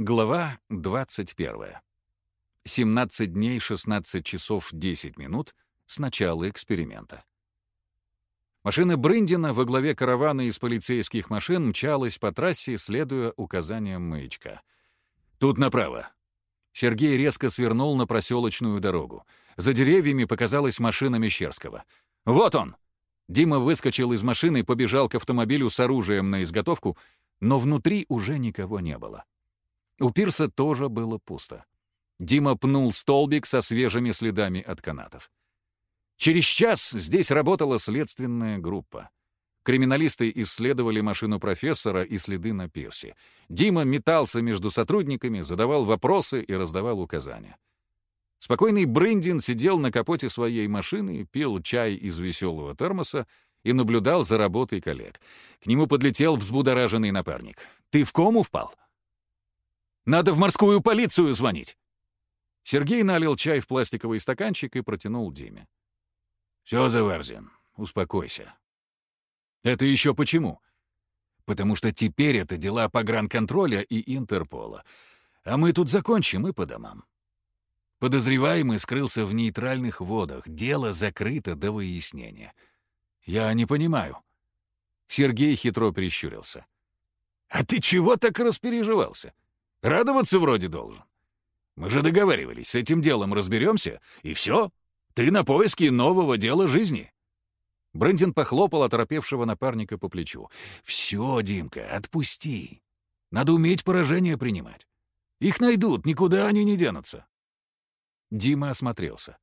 Глава 21. 17 дней 16 часов 10 минут с начала эксперимента. Машина Брындина во главе каравана из полицейских машин мчалась по трассе, следуя указаниям маячка. «Тут направо». Сергей резко свернул на проселочную дорогу. За деревьями показалась машина Мещерского. «Вот он!» Дима выскочил из машины побежал к автомобилю с оружием на изготовку, но внутри уже никого не было. У пирса тоже было пусто. Дима пнул столбик со свежими следами от канатов. Через час здесь работала следственная группа. Криминалисты исследовали машину профессора и следы на пирсе. Дима метался между сотрудниками, задавал вопросы и раздавал указания. Спокойный Брындин сидел на капоте своей машины, пил чай из веселого термоса и наблюдал за работой коллег. К нему подлетел взбудораженный напарник. «Ты в кому впал?» «Надо в морскую полицию звонить!» Сергей налил чай в пластиковый стаканчик и протянул Диме. «Все, Заварзин, успокойся». «Это еще почему?» «Потому что теперь это дела погранконтроля и Интерпола. А мы тут закончим и по домам». Подозреваемый скрылся в нейтральных водах. Дело закрыто до выяснения. Я не понимаю. Сергей хитро прищурился. А ты чего так распереживался? Радоваться вроде должен. Мы же договаривались, с этим делом разберемся, и все. Ты на поиске нового дела жизни. Брендин похлопал оторопевшего напарника по плечу. «Все, Димка, отпусти. Надо уметь поражение принимать. Их найдут, никуда они не денутся. Дима осмотрелся.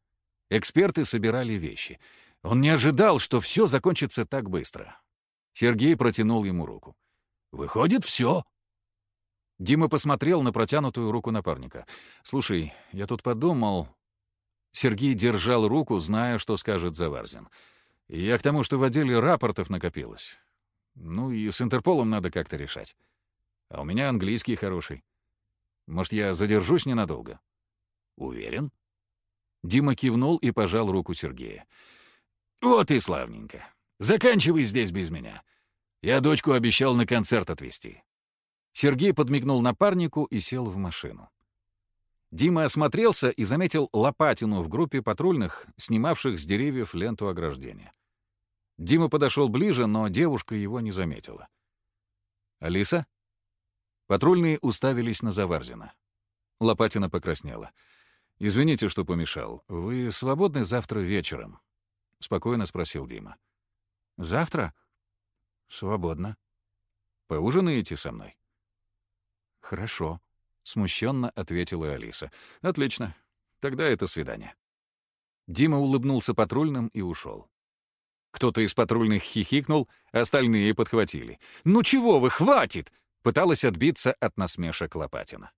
Эксперты собирали вещи. Он не ожидал, что все закончится так быстро. Сергей протянул ему руку. «Выходит, все». Дима посмотрел на протянутую руку напарника. «Слушай, я тут подумал...» Сергей держал руку, зная, что скажет Заварзин. «Я к тому, что в отделе рапортов накопилось. Ну и с Интерполом надо как-то решать. А у меня английский хороший. Может, я задержусь ненадолго?» «Уверен?» Дима кивнул и пожал руку Сергея. «Вот и славненько. Заканчивай здесь без меня. Я дочку обещал на концерт отвезти». Сергей подмигнул напарнику и сел в машину. Дима осмотрелся и заметил лопатину в группе патрульных, снимавших с деревьев ленту ограждения. Дима подошел ближе, но девушка его не заметила. «Алиса?» Патрульные уставились на Заварзина. Лопатина покраснела. «Извините, что помешал. Вы свободны завтра вечером?» — спокойно спросил Дима. «Завтра?» «Свободно». «Поужинаете со мной?» «Хорошо», — смущенно ответила Алиса. «Отлично. Тогда это свидание». Дима улыбнулся патрульным и ушел. Кто-то из патрульных хихикнул, остальные подхватили. «Ну чего вы, хватит!» — пыталась отбиться от насмешек Лопатина.